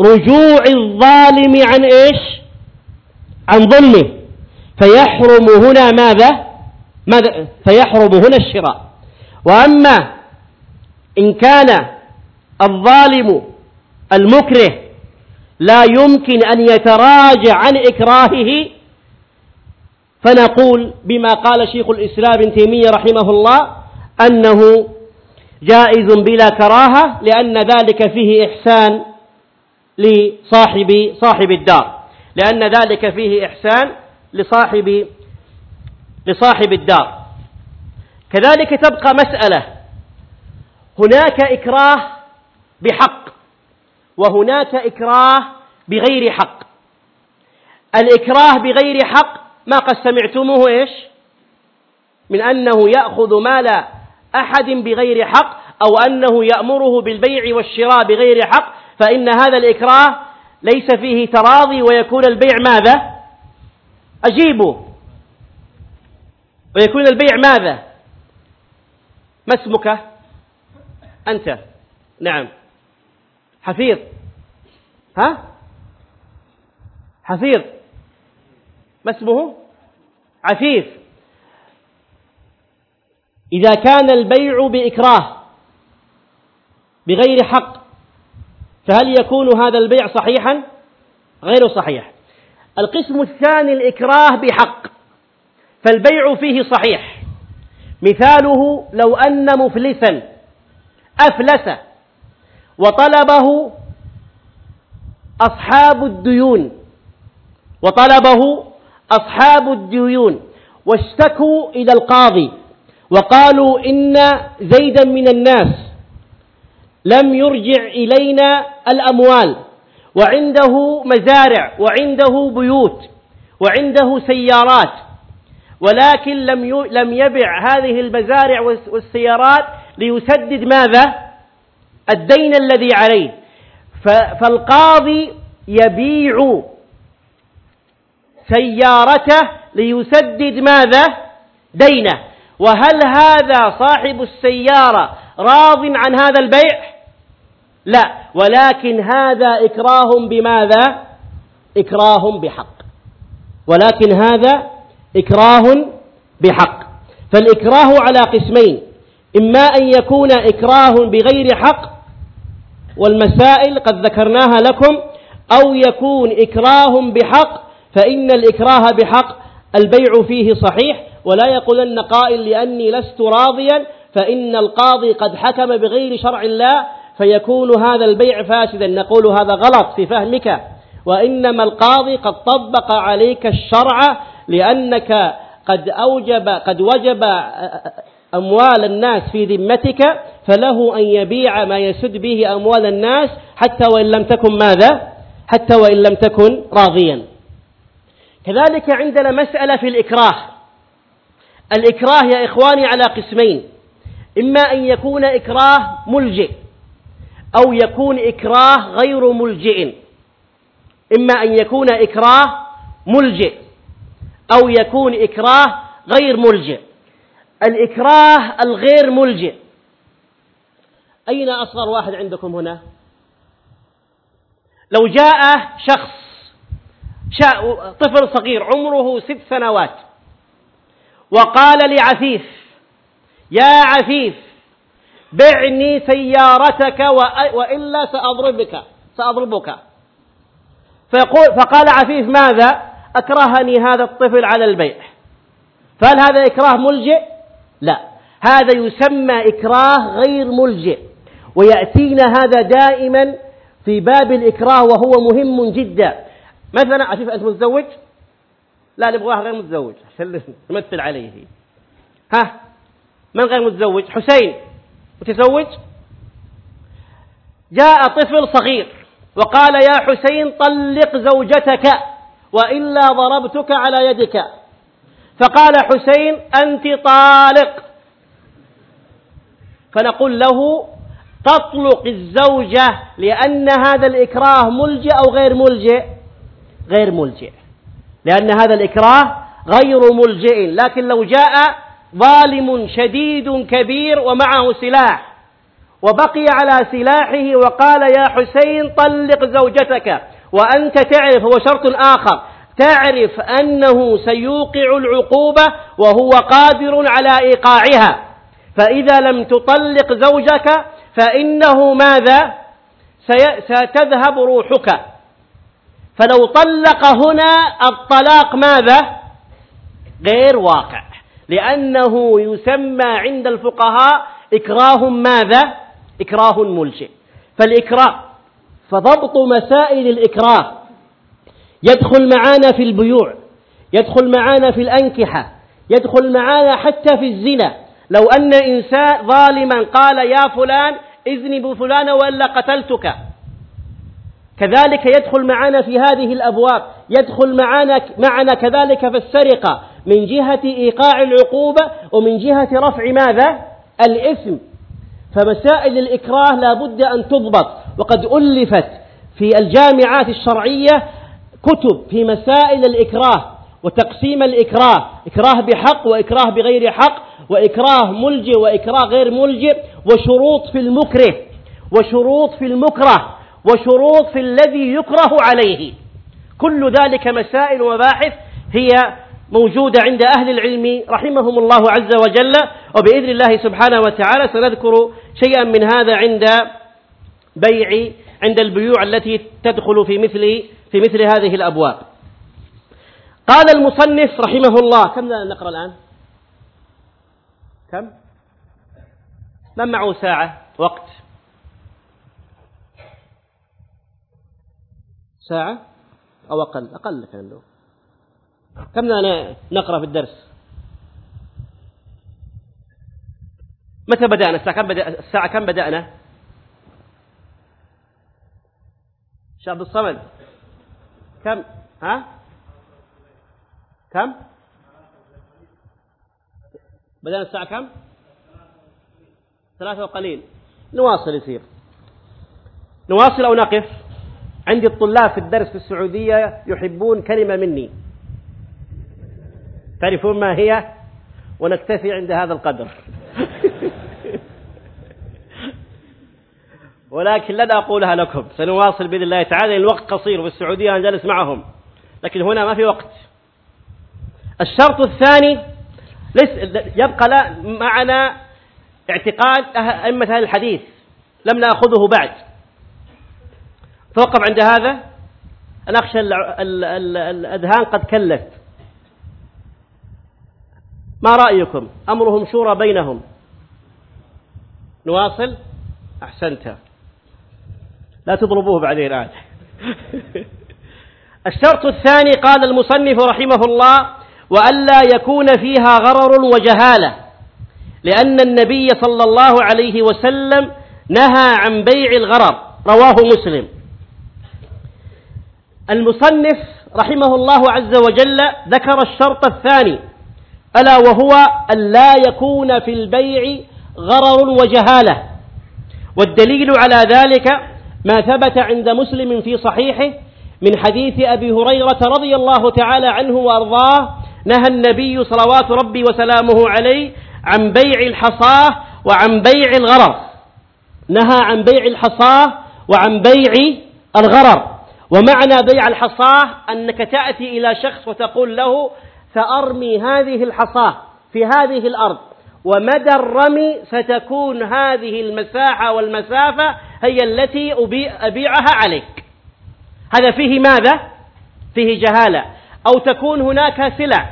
رجوع الظالم عن إيش؟ عن ظلمه. فيحرم هنا ماذا؟ ماذا؟ فيحرم هنا الشراء. وأما إن كان الظالم المكره لا يمكن أن يتراجع عن إكراهه. فنقول بما قال شيخ الإسلام ابن تيمية رحمه الله أنه جائز بلا كراهة لأن ذلك فيه إحسان لصاحب صاحب الدار. لأن ذلك فيه إحسان لصاحب لصاحب الدار. كذلك تبقى مسألة. هناك إكراه بحق. وهناك إكراه بغير حق. الإكراه بغير حق ما قد سمعتموه إيش؟ من أنه يأخذ مال أحد بغير حق أو أنه يأمره بالبيع والشراء بغير حق فإن هذا الإكراه ليس فيه تراضي ويكون البيع ماذا؟ أجيبوا ويكون البيع ماذا؟ ما اسمك؟ أنت. نعم. حفيظ. ها؟ حفيظ. ما اسمه؟ عفيف. إذا كان البيع بإكراه بغير حق فهل يكون هذا البيع صحيحا؟ غير صحيح. القسم الثاني الإكراه بحق فالبيع فيه صحيح. مثاله لو أن مفلسا أفلس وطلبه أصحاب الديون. وطلبه أصحاب الديون. واشتكوا إلى القاضي. وقالوا إن زيدا من الناس لم يرجع إلينا الأموال. وعنده مزارع. وعنده بيوت. وعنده سيارات. ولكن لم لم يبع هذه المزارع والسيارات ليسدد ماذا؟ الدين الذي عليه فالقاضي يبيع سيارته ليسدد ماذا؟ دينه وهل هذا صاحب السيارة راض عن هذا البيع؟ لا ولكن هذا إكراه بماذا؟ إكراه بحق ولكن هذا إكراه بحق فالإكراه على قسمين إما أن يكون إكراه بغير حق والمسائل قد ذكرناها لكم أو يكون إكراه بحق فإن الإكراه بحق البيع فيه صحيح ولا يقولن قائل لأني لست راضيا فإن القاضي قد حكم بغير شرع الله فيكون هذا البيع فاسدا. نقول هذا غلط في فهمك. وإنما القاضي قد طبق عليك الشرع لأنك قد أوجب قد وجب أموال الناس في ذمتك فله أن يبيع ما يسد به أموال الناس حتى وإن لم تكن ماذا؟ حتى وإن لم تكن راضيا. كذلك عندنا مسألة في الإكراه. الإكراه يا إخواني على قسمين. إما أن يكون إكراه ملجئ أو يكون إكراه غير ملجئ. إما أن يكون إكراه ملجئ أو يكون إكراه غير ملجئ. الإكراه الغير ملجئ. أين أصغر واحد عندكم هنا؟ لو جاء شخص طفل صغير عمره ست سنوات وقال لعفيف يا عفيف بعني سيارتك وإلا سأضربك سأضربك. فيقول فقال عفيف ماذا؟ أكرهني هذا الطفل على البيع. فهل هذا إكراه ملجئ؟ لا. هذا يسمى إكراه غير ملجئ. ويأتينا هذا دائما في باب الإكراه وهو مهم جدا. مثلا عفيف أنت متزوج؟ لا نبغاه غير متزوج. عشان نمثل عليه. ها؟ من غير متزوج؟ حسين. متزوج؟ جاء طفل صغير وقال يا حسين طلق زوجتك وإلا ضربتك على يدك. فقال حسين أنت طالق. فنقول له تطلق الزوجة لأن هذا الإكراه ملجئ أو غير ملجئ؟ غير ملجئ. لأن هذا الإكراه غير ملجئ. لكن لو جاء ظالم شديد كبير ومعه سلاح وبقي على سلاحه وقال يا حسين طلق زوجتك وأنت تعرف هو شرط آخر تعرف أنه سيوقع العقوبة وهو قادر على إيقاعها. فإذا لم تطلق زوجك فإنه ماذا؟ ستذهب روحك. فلو طلق هنا الطلاق ماذا؟ غير واقع. لأنه يسمى عند الفقهاء إكراه ماذا؟ إكراه ملجئ. فالإكراه فضبط مسائل الإكراه يدخل معانا في البيوع يدخل معانا في الأنكحة يدخل معانا حتى في الزنا. لو أن إنسان ظالما قال يا فلان إذني بفلان وإلا قتلتك. كذلك يدخل معنا في هذه الأبواب يدخل معنا معنا كذلك في السرقة. من جهة إيقاع العقوبة ومن جهة رفع ماذا؟ الإثم. فمسائل الإكراه لا بد أن تضبط. وقد ألفت في الجامعات الشرعية كتب في مسائل الإكراه وتقسيم الإكراه إكراه بحق وإكراه بغير حق وإكراه ملجئ وإكراه غير ملجئ وشروط في المكره وشروط في المكره وشروط في الذي يكره عليه. كل ذلك مسائل ومباحث هي موجودة عند أهل العلم رحمهم الله عز وجل وبإذن الله سبحانه وتعالى سنذكر شيئا من هذا عند بيع عند البيوع التي تدخل في مثل في مثل هذه الأبواب. قال المصنف رحمه الله كم نقرأ الآن؟ كم؟ من معه ساعة؟ وقت؟ ساعة؟ أو أقل أقل كان له كم نقرأ في الدرس؟ متى بدأنا؟ الساعة كم بدأ الساعة كم بدأنا؟ شاب الصمد. كم؟ ها؟ كم؟ بدأنا الساعة كم؟ ثلاثة وقليل. نواصل يصير نواصل أو نقف؟ عندي الطلاب في الدرس في السعودية يحبون كلمة مني. تعرفون ما هي؟ ونكتفي عند هذا القدر. ولكن لن أقولها لكم. سنواصل بإذن الله تعالى. الوقت قصير في السعودية أنا جالس معهم. لكن هنا ما في وقت. الشرط الثاني يبقى لا معنا اعتقاد أئمة أهل الحديث. لم نأخذه بعد. توقف عند هذا. أنا أخشى الأذهان قد كلت. ما رأيكم؟ أمرهم شورى بينهم. نواصل. أحسنت. لا تضربوه بعدين عاد الشرط الثاني قال المصنف رحمه الله وألا يكون فيها غرر وجهالة لأن النبي صلى الله عليه وسلم نهى عن بيع الغرر. رواه مسلم. المصنف رحمه الله عز وجل ذكر الشرط الثاني ألا وهو أن لا يكون في البيع غرر وجهالة. والدليل على ذلك ما ثبت عند مسلم في صحيحه من حديث أبي هريرة رضي الله تعالى عنه وأرضاه نهى النبي صلوات ربي وسلامه عليه عن بيع الحصاة وعن بيع الغرر. نهى عن بيع الحصاة وعن بيع الغرر. ومعنى بيع الحصاة أنك تأتي إلى شخص وتقول له سأرمي هذه الحصاة في هذه الأرض ومدى الرمي ستكون هذه المساحة والمسافة هي التي أبيعها عليك. هذا فيه ماذا؟ فيه جهالة. أو تكون هناك سلع.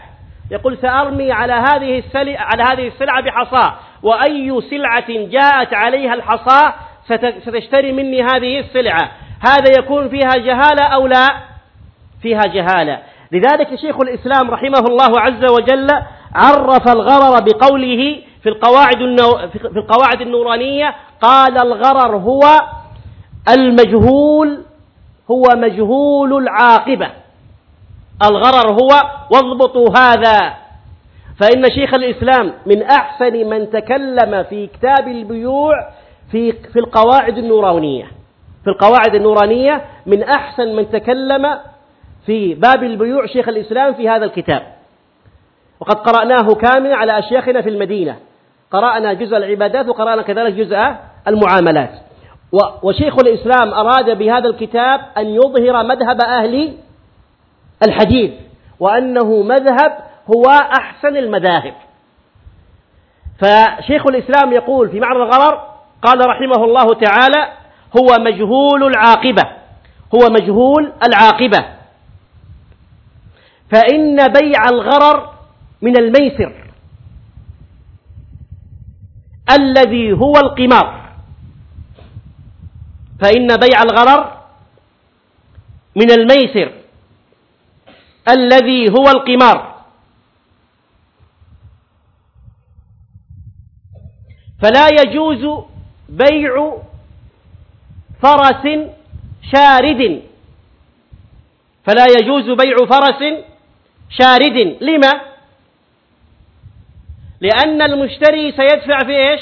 يقول سأرمي على هذه السلع على هذه السلعة بحصاة وأي سلعة جاءت عليها الحصاة ستشتري مني هذه السلعة. هذا يكون فيها جهالة أو لا؟ فيها جهالة. لذلك شيخ الإسلام رحمه الله عز وجل عرف الغرر بقوله في القواعد في القواعد النورانية قال الغرر هو المجهول هو مجهول العاقبة. الغرر هو واضبطوا هذا. فإن شيخ الإسلام من أحسن من تكلم في كتاب البيوع في في القواعد النورانية. في القواعد النورانية من أحسن من تكلم في باب البيوع شيخ الإسلام في هذا الكتاب. وقد قرأناه كاملا على أشياخنا في المدينة. قرأنا جزء العبادات وقرأنا كذلك جزء المعاملات. وشيخ الإسلام أراد بهذا الكتاب أن يظهر مذهب أهل الحديث وأنه مذهب هو أحسن المذاهب. فشيخ الإسلام يقول في معنى الغرر قال رحمه الله تعالى هو مجهول العاقبة هو مجهول العاقبة. فإن بيع الغرر من الميسر الذي هو القمار. فإن بيع الغرر من الميسر الذي هو القمار. فلا يجوز بيع فرس شارد. فلا يجوز بيع فرس شارد. لما؟ لأن المشتري سيدفع في إيش؟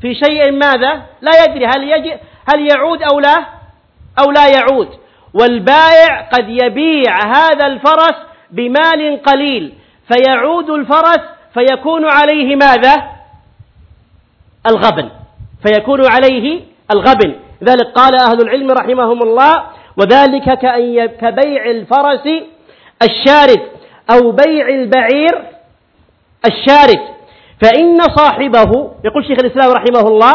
في شيء ماذا؟ لا يدري هل, يجي هل يعود أو لا؟ أو لا يعود. والبائع قد يبيع هذا الفرس بمال قليل. فيعود الفرس فيكون عليه ماذا؟ الغبن. فيكون عليه الغبن. لذلك قال أهل العلم رحمهم الله. وذلك كبيع الفرس الشارد أو بيع البعير الشارد. فإن صاحبه يقول شيخ الإسلام رحمه الله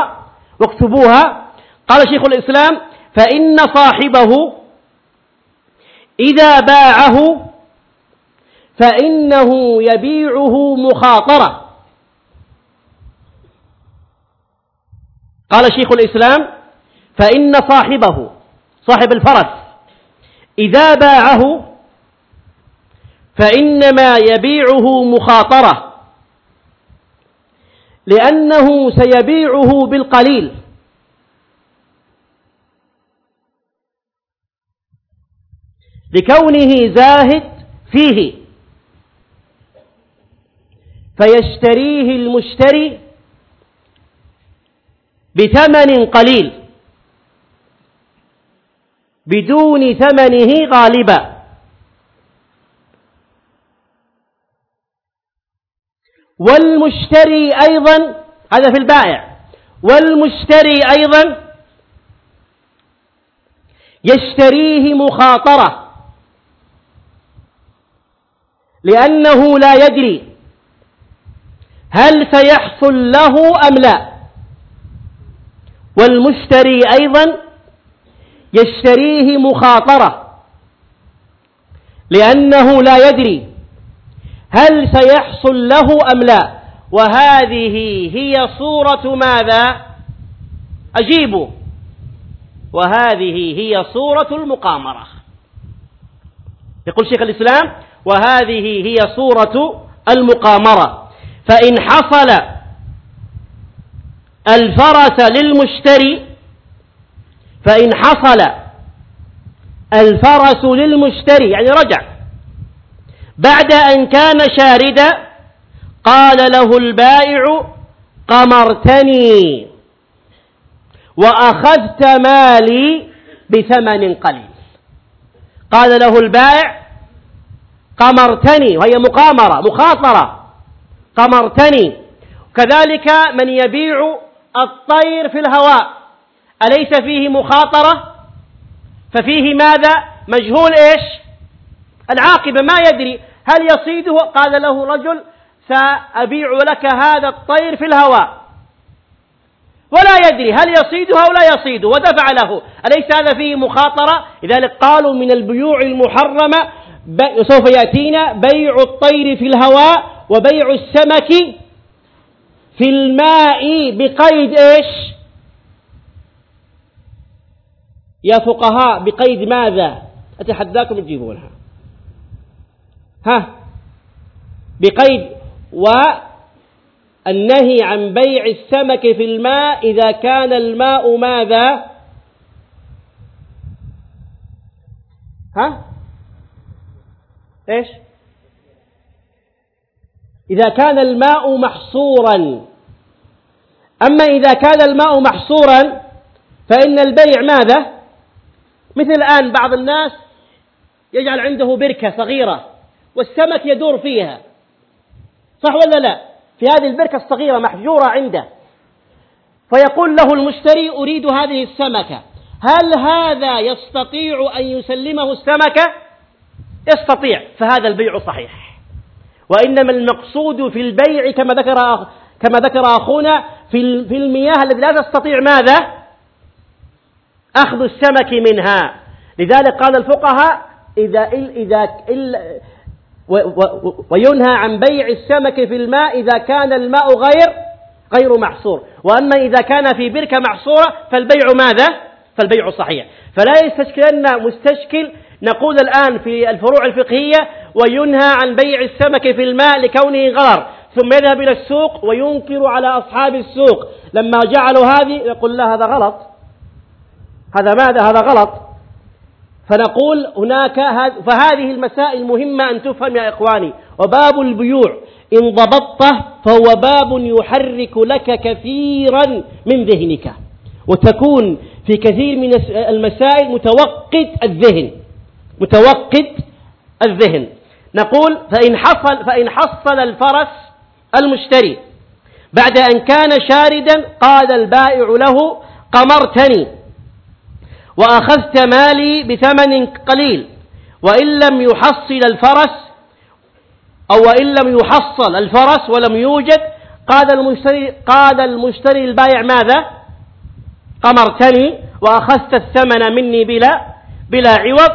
واكتبوها. قال شيخ الإسلام فإن صاحبه إذا باعه فإنه يبيعه مخاطرة. قال شيخ الإسلام فإن صاحبه صاحب الفرس إذا باعه فإنما يبيعه مخاطرة. لأنه سيبيعه بالقليل. لكونه زاهد فيه. فيشتريه المشتري بثمن قليل. بدون ثمنه غالبا. والمشتري أيضا هذا في البائع. والمشتري أيضا يشتريه مخاطرة لأنه لا يدري هل سيحصل له أم لا. والمشتري أيضا يشتريه مخاطرة لأنه لا يدري هل سيحصل له أم لا؟ وهذه هي صورة ماذا؟ أجيبوا وهذه هي صورة المقامرة. يقول شيخ الإسلام وهذه هي صورة المقامرة. فإن حصل الفرس للمشتري فإن حصل الفرس للمشتري يعني رجع. بعد أن كان شاردا قال له البائع قمرتني وأخذت مالي بثمن قليل. قال له البائع قمرتني وهي مقامرة مخاطرة قمرتني. كذلك من يبيع الطير في الهواء أليس فيه مخاطرة؟ ففيه ماذا؟ مجهول إيش؟ العاقبة ما يدري. هل يصيده؟ قال له رجل سأبيع لك هذا الطير في الهواء. ولا يدري هل يصيده أو لا يصيده ودفع له. أليس هذا فيه مخاطرة؟ لذلك قالوا من البيوع المحرمة سوف يأتينا بيع الطير في الهواء وبيع السمك في الماء بقيد إيش؟ يا فقهاء بقيد ماذا؟ أتحداكم تجيبونها. ها بقيد و النهي عن بيع السمك في الماء إذا كان الماء ماذا؟ ها؟ إيش؟ إذا كان الماء محصورا. أما إذا كان الماء محصورا فإن البيع ماذا؟ مثل الآن بعض الناس يجعل عنده بركة صغيرة. والسمك يدور فيها. صح ولا لا؟ في هذه البركة الصغيرة محجورة عنده. فيقول له المشتري أريد هذه السمكة. هل هذا يستطيع أن يسلمه السمكة يستطيع فهذا البيع صحيح. وإنما المقصود في البيع كما ذكر كما ذكر أخونا في في المياه التي لا تستطيع ماذا؟ أخذ السمك منها. لذلك قال الفقهاء إذا إذا وينهى عن بيع السمك في الماء إذا كان الماء غير غير محصور. وأما إذا كان في بركة محصورة فالبيع ماذا؟ فالبيع صحيح. فلا يستشكلن مستشكل نقول الآن في الفروع الفقهية وينهى عن بيع السمك في الماء لكونه غرر ثم يذهب إلى السوق وينكر على أصحاب السوق. لما جعلوا هذه يقول لا هذا غلط. هذا ماذا؟ هذا غلط. فنقول هناك فهذه المسائل مهمة أن تفهم يا إخواني. وباب البيوع. إن ضبطته فهو باب يحرك لك كثيرا من ذهنك. وتكون في كثير من المسائل متوقد الذهن. متوقد الذهن. نقول فإن حصل فإن حصل الفرس المشتري. بعد أن كان شاردا قال البائع له قمرتني. وأخذت مالي بثمن قليل. وإن لم يحصل الفرس أو وإن لم يحصل الفرس ولم يوجد قال المشتري قال المشتري البائع ماذا؟ قمرتني وأخذت الثمن مني بلا بلا عوض.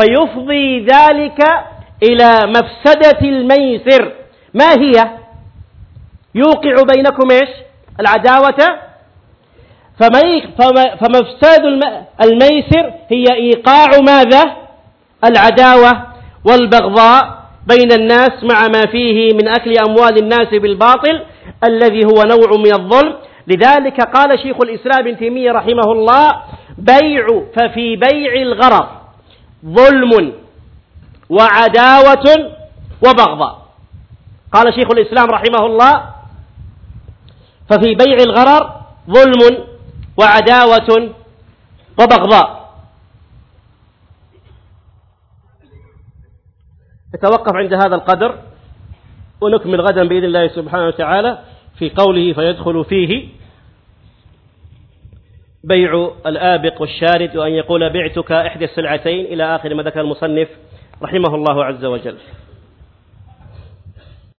فيفضي ذلك إلى مفسدة الميسر. ما هي؟ يوقع بينكم إيش؟ العداوة فمفساد الميسر هي إيقاع ماذا؟ العداوة والبغضاء بين الناس مع ما فيه من أكل أموال الناس بالباطل الذي هو نوع من الظلم. لذلك قال شيخ الإسلام ابن تيمية رحمه الله بيع ففي بيع الغرض ظلم وعداوة وبغضاء. قال شيخ الإسلام رحمه الله ففي بيع الغرر ظلم وعداوة وبغضاء. نتوقف عند هذا القدر ونكمل غدا بإذن الله سبحانه وتعالى في قوله فيدخل فيه بيع الآبق والشارد وأن يقول بعتك إحدى السلعتين. إلى آخر ما ذكر المصنف رحمه الله عز وجل.